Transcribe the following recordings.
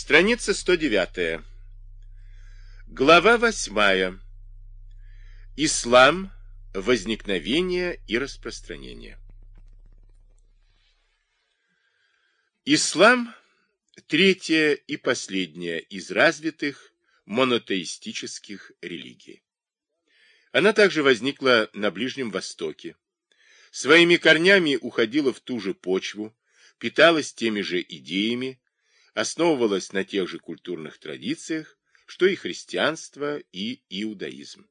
Страница 109. Глава 8. Ислам. Возникновение и распространение. Ислам – третья и последняя из развитых монотеистических религий. Она также возникла на Ближнем Востоке. Своими корнями уходила в ту же почву, питалась теми же идеями, основывалась на тех же культурных традициях, что и христианство и иудаизм.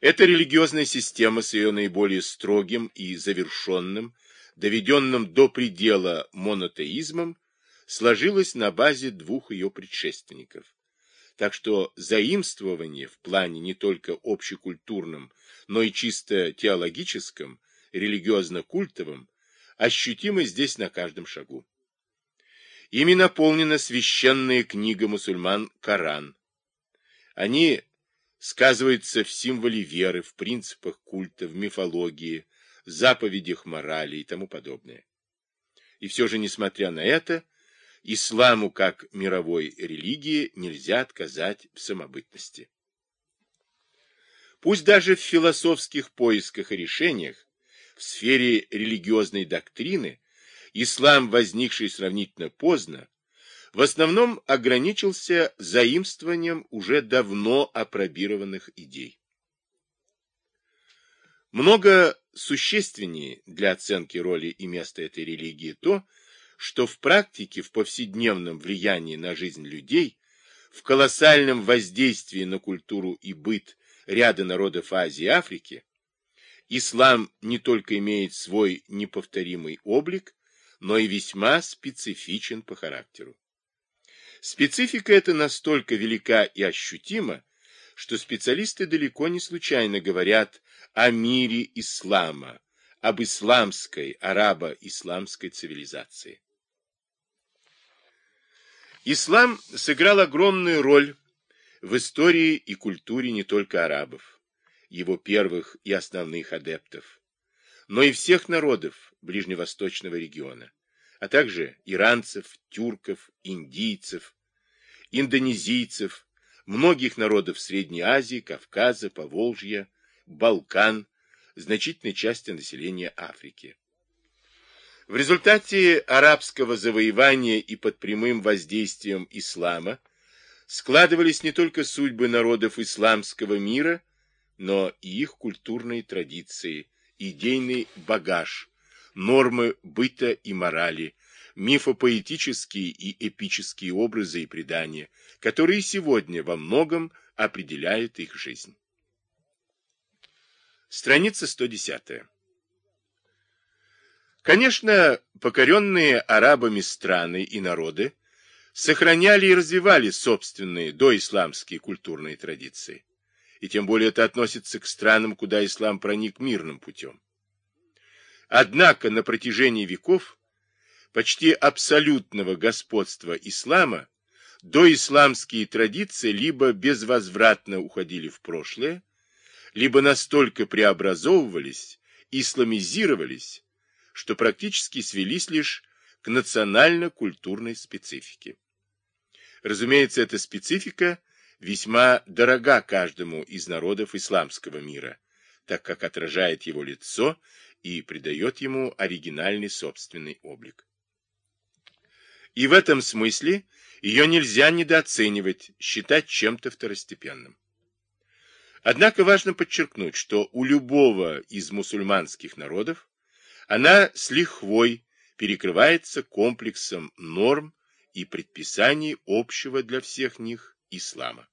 Эта религиозная система с ее наиболее строгим и завершенным, доведенным до предела монотеизмом, сложилась на базе двух ее предшественников. Так что заимствование в плане не только общекультурном, но и чисто теологическом, религиозно-культовом, ощутимо здесь на каждом шагу. Ими наполнена священная книга мусульман Коран. Они сказываются в символе веры, в принципах культа, в мифологии, заповедях морали и тому подобное. И все же, несмотря на это, исламу как мировой религии нельзя отказать в самобытности. Пусть даже в философских поисках и решениях, в сфере религиозной доктрины, ислам, возникший сравнительно поздно, в основном ограничился заимствованием уже давно опробированных идей. Много существеннее для оценки роли и места этой религии то, что в практике, в повседневном влиянии на жизнь людей, в колоссальном воздействии на культуру и быт ряда народов Азии и Африки, ислам не только имеет свой неповторимый облик, но и весьма специфичен по характеру. Специфика эта настолько велика и ощутима, что специалисты далеко не случайно говорят о мире ислама, об исламской, арабо-исламской цивилизации. Ислам сыграл огромную роль в истории и культуре не только арабов, его первых и основных адептов, но и всех народов ближневосточного региона, а также иранцев, тюрков, индийцев, индонезийцев, многих народов Средней Азии, Кавказа, Поволжья, Балкан, значительной части населения Африки. В результате арабского завоевания и под прямым воздействием ислама складывались не только судьбы народов исламского мира, но и их культурные традиции, идейный багаж, нормы быта и морали, мифопоэтические и эпические образы и предания, которые сегодня во многом определяют их жизнь. Страница 110. Конечно, покоренные арабами страны и народы сохраняли и развивали собственные доисламские культурные традиции. И тем более это относится к странам, куда ислам проник мирным путем. Однако на протяжении веков почти абсолютного господства ислама доисламские традиции либо безвозвратно уходили в прошлое, либо настолько преобразовывались, исламизировались, что практически свелись лишь к национально-культурной специфике. Разумеется, эта специфика весьма дорога каждому из народов исламского мира, так как отражает его лицо и придает ему оригинальный собственный облик. И в этом смысле ее нельзя недооценивать, считать чем-то второстепенным. Однако важно подчеркнуть, что у любого из мусульманских народов она с лихвой перекрывается комплексом норм и предписаний общего для всех них ислама.